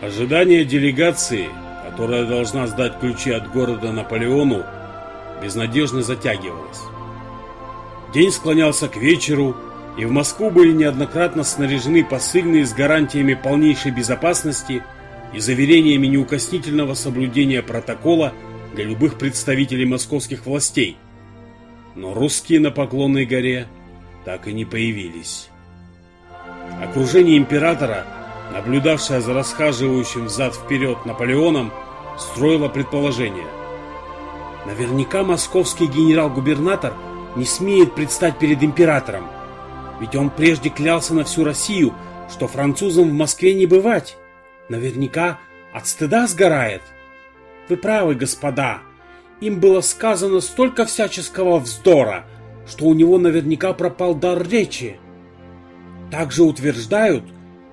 Ожидание делегации, которая должна сдать ключи от города Наполеону, безнадежно затягивалось. День склонялся к вечеру, и в Москву были неоднократно снаряжены посыльные с гарантиями полнейшей безопасности и заверениями неукоснительного соблюдения протокола для любых представителей московских властей. Но русские на Поклонной горе так и не появились. Окружение императора, наблюдавшее за расхаживающим взад-вперед Наполеоном, строило предположение. Наверняка московский генерал-губернатор не смеет предстать перед императором, ведь он прежде клялся на всю Россию, что французам в Москве не бывать. Наверняка от стыда сгорает. Вы правы, господа. Им было сказано столько всяческого вздора, что у него наверняка пропал дар речи. Также утверждают,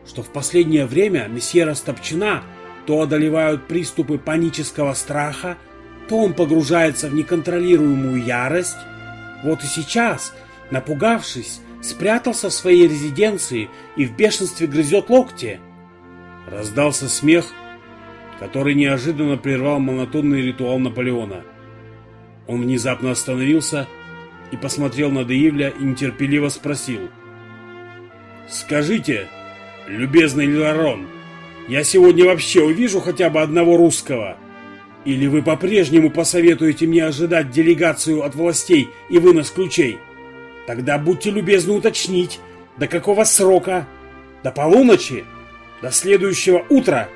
что в последнее время месье Растопчина то одолевают приступы панического страха, то он погружается в неконтролируемую ярость. Вот и сейчас, напугавшись, спрятался в своей резиденции и в бешенстве грызет локти. Раздался смех, который неожиданно прервал монотонный ритуал Наполеона. Он внезапно остановился и посмотрел на Деивля и нетерпеливо спросил. «Скажите, любезный Лерон, я сегодня вообще увижу хотя бы одного русского? Или вы по-прежнему посоветуете мне ожидать делегацию от властей и вынос ключей?» Тогда будьте любезны уточнить, до какого срока? До полуночи? До следующего утра?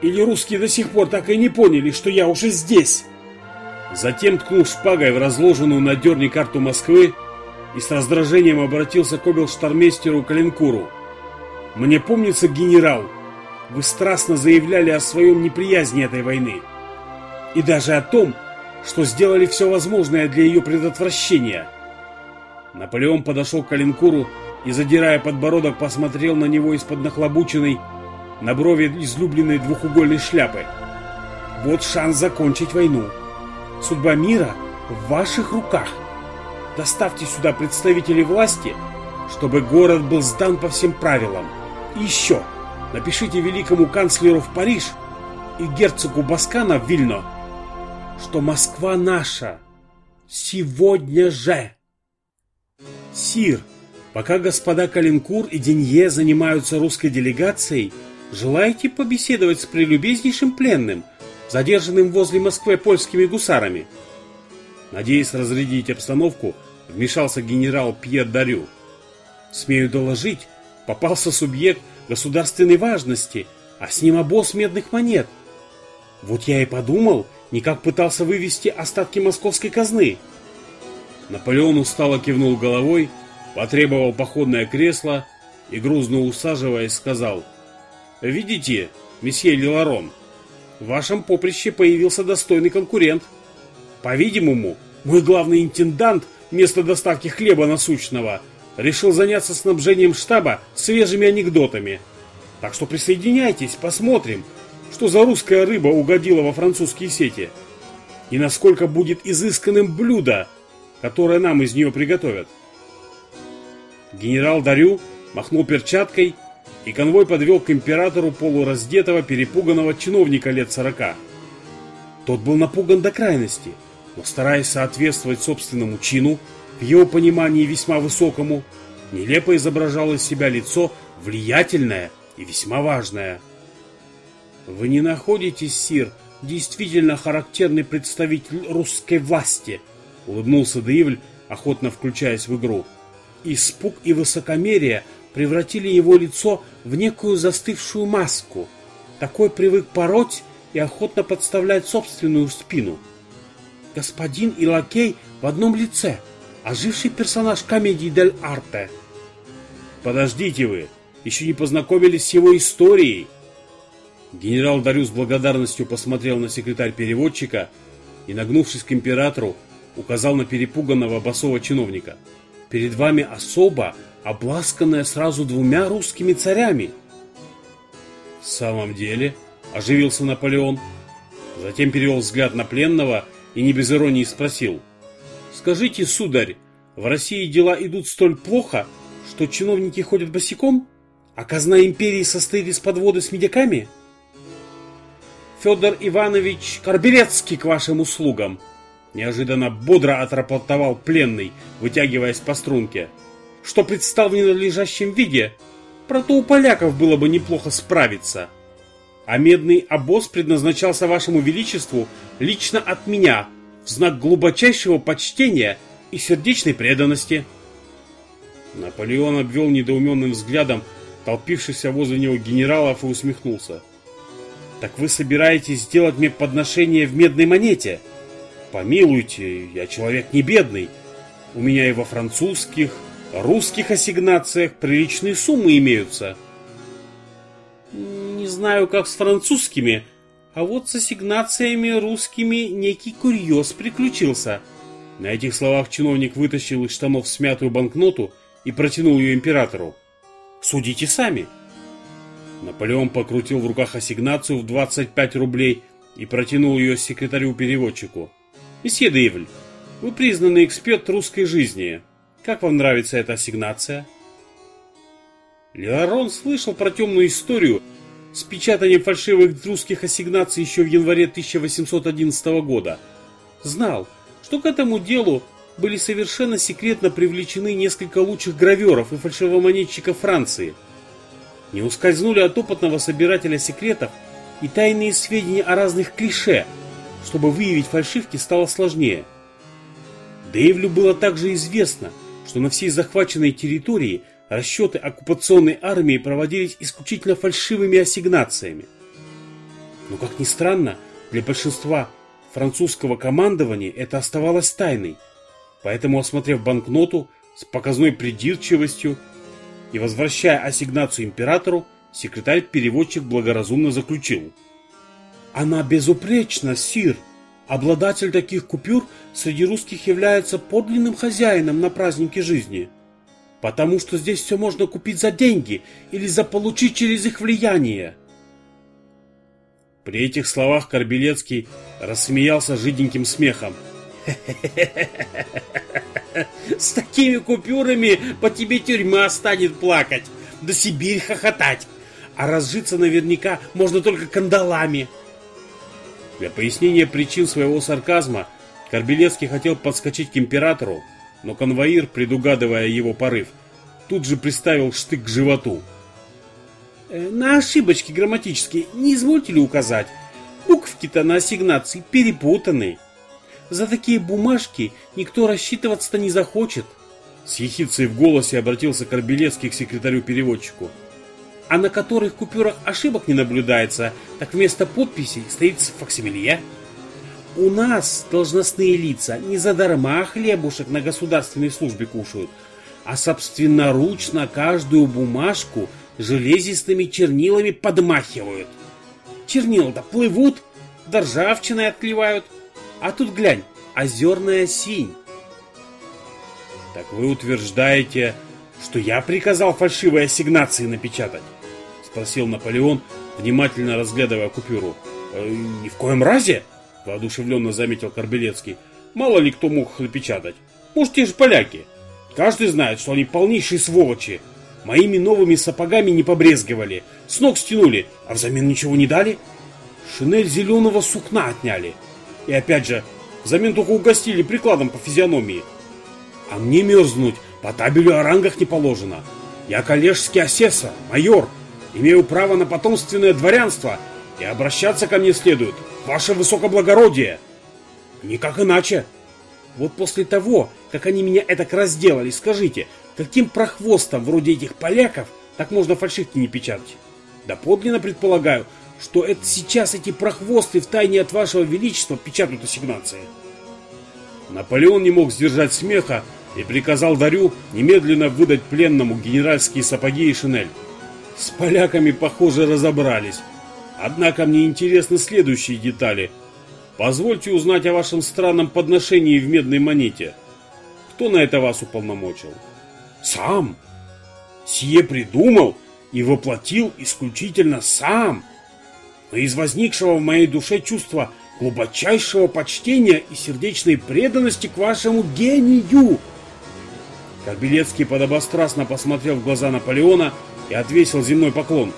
Или русские до сих пор так и не поняли, что я уже здесь? Затем ткнул шпагой в разложенную на дерне карту Москвы и с раздражением обратился к оберштармейстеру Калинкуру. «Мне помнится, генерал, вы страстно заявляли о своем неприязни этой войны. И даже о том, что сделали все возможное для ее предотвращения. Наполеон подошел к Калинкуру и, задирая подбородок, посмотрел на него из-под нахлобученной на брови излюбленной двухугольной шляпы. Вот шанс закончить войну. Судьба мира в ваших руках. Доставьте сюда представителей власти, чтобы город был сдан по всем правилам. Еще, напишите великому канцлеру в Париж и герцогу Баскана в Вильно, что Москва наша. Сегодня же. Сир, пока господа Калинкур и Денье занимаются русской делегацией, желаете побеседовать с прелюбезнейшим пленным, задержанным возле Москвы польскими гусарами? Надеясь разрядить обстановку, вмешался генерал Пьер Дарю. Смею доложить, попался субъект государственной важности, а с ним обоз медных монет. Вот я и подумал, никак пытался вывести остатки московской казны. Наполеон устало кивнул головой, потребовал походное кресло и, грузно усаживаясь, сказал «Видите, месье Лиларон, в вашем поприще появился достойный конкурент. По-видимому, мой главный интендант вместо доставки хлеба насущного решил заняться снабжением штаба свежими анекдотами. Так что присоединяйтесь, посмотрим, что за русская рыба угодила во французские сети. И насколько будет изысканным блюдо, которое нам из нее приготовят. Генерал Дарю махнул перчаткой, и конвой подвел к императору полураздетого, перепуганного чиновника лет сорока. Тот был напуган до крайности, но стараясь соответствовать собственному чину, его понимании весьма высокому, нелепо изображал из себя лицо влиятельное и весьма важное. «Вы не находите, Сир, действительно характерный представитель русской власти?» — улыбнулся Деивль, охотно включаясь в игру. Испуг и высокомерие превратили его лицо в некую застывшую маску. Такой привык пороть и охотно подставлять собственную спину. Господин и лакей в одном лице, оживший персонаж комедии Дель Арте. «Подождите вы, еще не познакомились с его историей!» Генерал Дарю с благодарностью посмотрел на секретарь-переводчика и, нагнувшись к императору, указал на перепуганного басового чиновника. «Перед вами особа, обласканная сразу двумя русскими царями». «В самом деле?» – оживился Наполеон. Затем перевел взгляд на пленного и не без иронии спросил. «Скажите, сударь, в России дела идут столь плохо, что чиновники ходят босиком, а казна империи состоит из подвода с медиками?» Федор Иванович Карбелецкий к вашим услугам!» Неожиданно бодро отрапортовал пленный, вытягиваясь по струнке. «Что предстал в ненадлежащем виде, прото у поляков было бы неплохо справиться. А медный обоз предназначался вашему величеству лично от меня, в знак глубочайшего почтения и сердечной преданности». Наполеон обвел недоуменным взглядом толпившихся возле него генералов и усмехнулся. «Так вы собираетесь сделать мне подношение в медной монете?» Помилуйте, я человек не бедный. У меня и во французских, русских ассигнациях приличные суммы имеются. Не знаю, как с французскими, а вот с ассигнациями русскими некий курьез приключился. На этих словах чиновник вытащил из штанов смятую банкноту и протянул ее императору. Судите сами. Наполеон покрутил в руках ассигнацию в 25 рублей и протянул ее секретарю-переводчику. Месье Дейвль, вы признанный эксперт русской жизни. Как вам нравится эта ассигнация? Леорон слышал про темную историю с печатанием фальшивых русских ассигнаций еще в январе 1811 года. Знал, что к этому делу были совершенно секретно привлечены несколько лучших граверов и фальшивомонетчиков Франции. Не ускользнули от опытного собирателя секретов и тайные сведения о разных клише – чтобы выявить фальшивки, стало сложнее. Дэйвлю было также известно, что на всей захваченной территории расчеты оккупационной армии проводились исключительно фальшивыми ассигнациями. Но, как ни странно, для большинства французского командования это оставалось тайной, поэтому, осмотрев банкноту с показной придирчивостью и возвращая ассигнацию императору, секретарь-переводчик благоразумно заключил – она безупречна, сир. Обладатель таких купюр среди русских является подлинным хозяином на празднике жизни. Потому что здесь все можно купить за деньги или заполучить через их влияние. При этих словах Корбелецкий рассмеялся жиденьким смехом. С такими купюрами по тебе тюрьма станет плакать, да Сибирь хохотать. А разжиться наверняка можно только кандалами. Для пояснения причин своего сарказма Корбелецкий хотел подскочить к императору, но конвоир, предугадывая его порыв, тут же приставил штык к животу. «Э, «На ошибочки грамматические не извольте ли указать? Буквки-то на ассигнации перепутаны. За такие бумажки никто рассчитываться-то не захочет». С ехицей в голосе обратился Корбелецкий к секретарю-переводчику а на которых купюрах ошибок не наблюдается, так вместо подписей стоит факсимилье. У нас должностные лица не задарма хлебушек на государственной службе кушают, а собственноручно каждую бумажку железистыми чернилами подмахивают. Чернила-то плывут, да ржавчиной отливают. А тут глянь, озерная синь. Так вы утверждаете, что я приказал фальшивые ассигнации напечатать? спросил Наполеон, внимательно разглядывая купюру. «Э, «Ни в коем разе!» – воодушевленно заметил Корбелецкий. «Мало ли кто мог напечатать. Может, те же поляки. Каждый знает, что они полнейшие сволочи. Моими новыми сапогами не побрезговали, с ног стянули, а взамен ничего не дали. Шинель зеленого сукна отняли. И опять же, взамен только угостили прикладом по физиономии. А мне мерзнуть по табелю о рангах не положено. Я коллежский асессор, майор, Имею право на потомственное дворянство, и обращаться ко мне следует, ваше высокоблагородие. Никак иначе. Вот после того, как они меня этак разделали, скажите, каким прохвостом вроде этих поляков так можно фальшивки не печатать? Да подлинно предполагаю, что это сейчас эти прохвосты в тайне от вашего величества печатают ассигнации. Наполеон не мог сдержать смеха и приказал Дарю немедленно выдать пленному генеральские сапоги и шинель. С поляками, похоже, разобрались. Однако мне интересны следующие детали. Позвольте узнать о вашем странном подношении в медной монете. Кто на это вас уполномочил? Сам. Сие придумал и воплотил исключительно сам. Но из возникшего в моей душе чувства глубочайшего почтения и сердечной преданности к вашему гению. Корбелецкий подобострастно посмотрел в глаза Наполеона и отвесил земной поклон.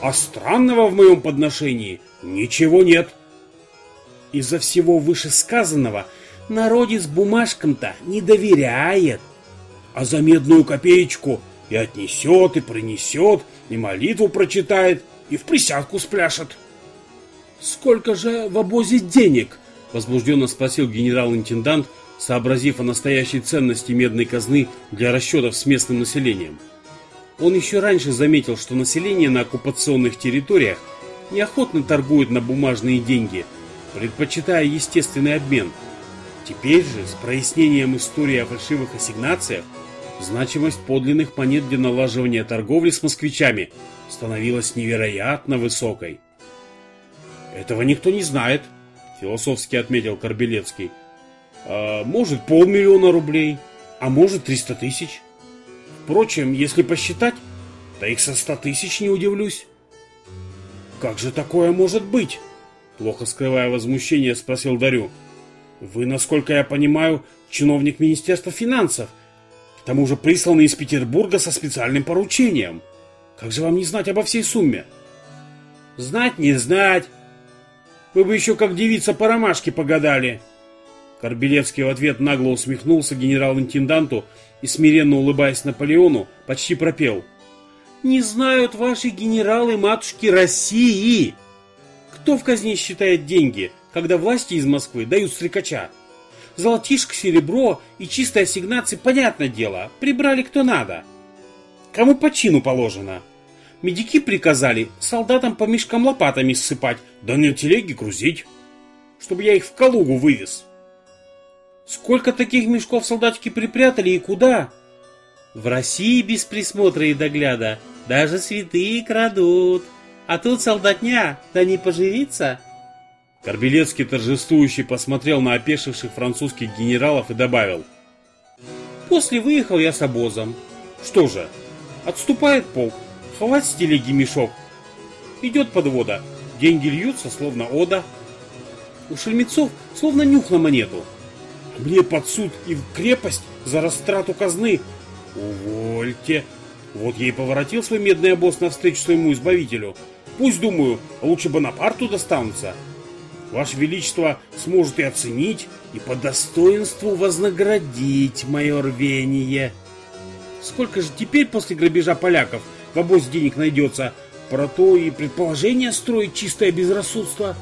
А странного в моем подношении ничего нет. Из-за всего вышесказанного народец бумажкам-то не доверяет. А за медную копеечку и отнесет, и принесет, и молитву прочитает, и в присядку спляшет. «Сколько же в обозе денег?» — возбужденно спросил генерал-интендант, сообразив о настоящей ценности медной казны для расчетов с местным населением. Он еще раньше заметил, что население на оккупационных территориях неохотно торгует на бумажные деньги, предпочитая естественный обмен. Теперь же, с прояснением истории о фальшивых ассигнациях, значимость подлинных монет для налаживания торговли с москвичами становилась невероятно высокой. «Этого никто не знает», — философски отметил Корбелецкий. А, «Может, полмиллиона рублей, а может, триста тысяч. Впрочем, если посчитать, то их со ста тысяч не удивлюсь». «Как же такое может быть?» Плохо скрывая возмущение, спросил Дарю. «Вы, насколько я понимаю, чиновник Министерства финансов, к тому же присланный из Петербурга со специальным поручением. Как же вам не знать обо всей сумме?» «Знать не знать. Вы бы еще как девица по ромашке погадали!» Корбелевский в ответ нагло усмехнулся генерал-интенданту и, смиренно улыбаясь Наполеону, почти пропел. «Не знают ваши генералы матушки России! Кто в казне считает деньги, когда власти из Москвы дают стрекача? Золотишко, серебро и чистые ассигнации, понятное дело, прибрали кто надо. Кому по чину положено?» Медики приказали солдатам по мешкам лопатами ссыпать, да на телеге грузить, чтобы я их в Калугу вывез. Сколько таких мешков солдатики припрятали и куда? В России без присмотра и догляда даже святые крадут. А тут солдатня, да не поживиться. Корбелецкий торжествующий посмотрел на опешивших французских генералов и добавил. После выехал я с обозом. Что же, отступает полк, Хватит с телеги мешок. Идет подвода. Деньги льются, словно ода. У шельмецов словно нюх на монету. Мне под суд и в крепость за растрату казны. Увольте. Вот и поворотил свой медный обоз навстречу своему избавителю. Пусть, думаю, лучше Бонапарту достанутся. Ваше Величество сможет и оценить, и по достоинству вознаградить мое рвение. Сколько же теперь после грабежа поляков – в обоз денег найдется. Про то и предположение строить чистое безрассудство.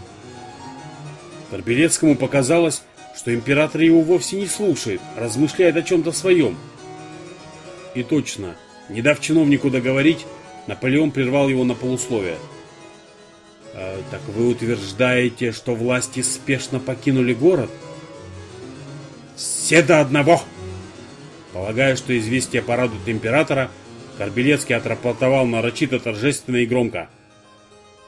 Торбелецкому показалось, что император его вовсе не слушает, размышляет о чем-то своем. И точно, не дав чиновнику договорить, Наполеон прервал его на полусловие. «А, «Так вы утверждаете, что власти спешно покинули город?» «Все до одного!» Полагая, что известие порадует императора, Корбелецкий отрапортовал нарочито торжественно и громко.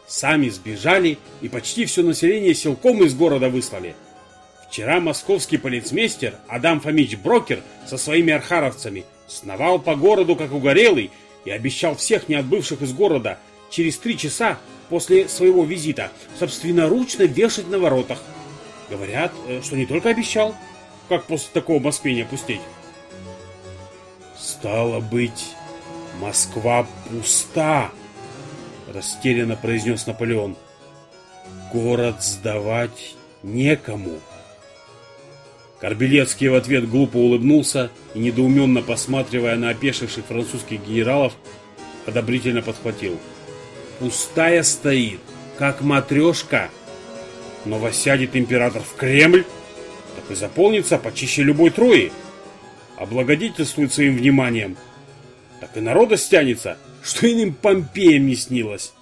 Сами сбежали и почти все население силком из города выслали. Вчера московский полицмейстер Адам Фомич Брокер со своими архаровцами сновал по городу как угорелый и обещал всех неотбывших из города через три часа после своего визита собственноручно вешать на воротах. Говорят, э, что не только обещал, как после такого Москве не опустить. Стало быть, «Москва пуста!» — растерянно произнес Наполеон. «Город сдавать некому». Корбелецкий в ответ глупо улыбнулся и, недоуменно посматривая на опешивших французских генералов, одобрительно подхватил. «Пустая стоит, как матрешка. Но восядет император в Кремль, так и заполнится почище любой Трои. Облагодетельствует своим вниманием — так и народа стянется, что иным Помпеям не снилось.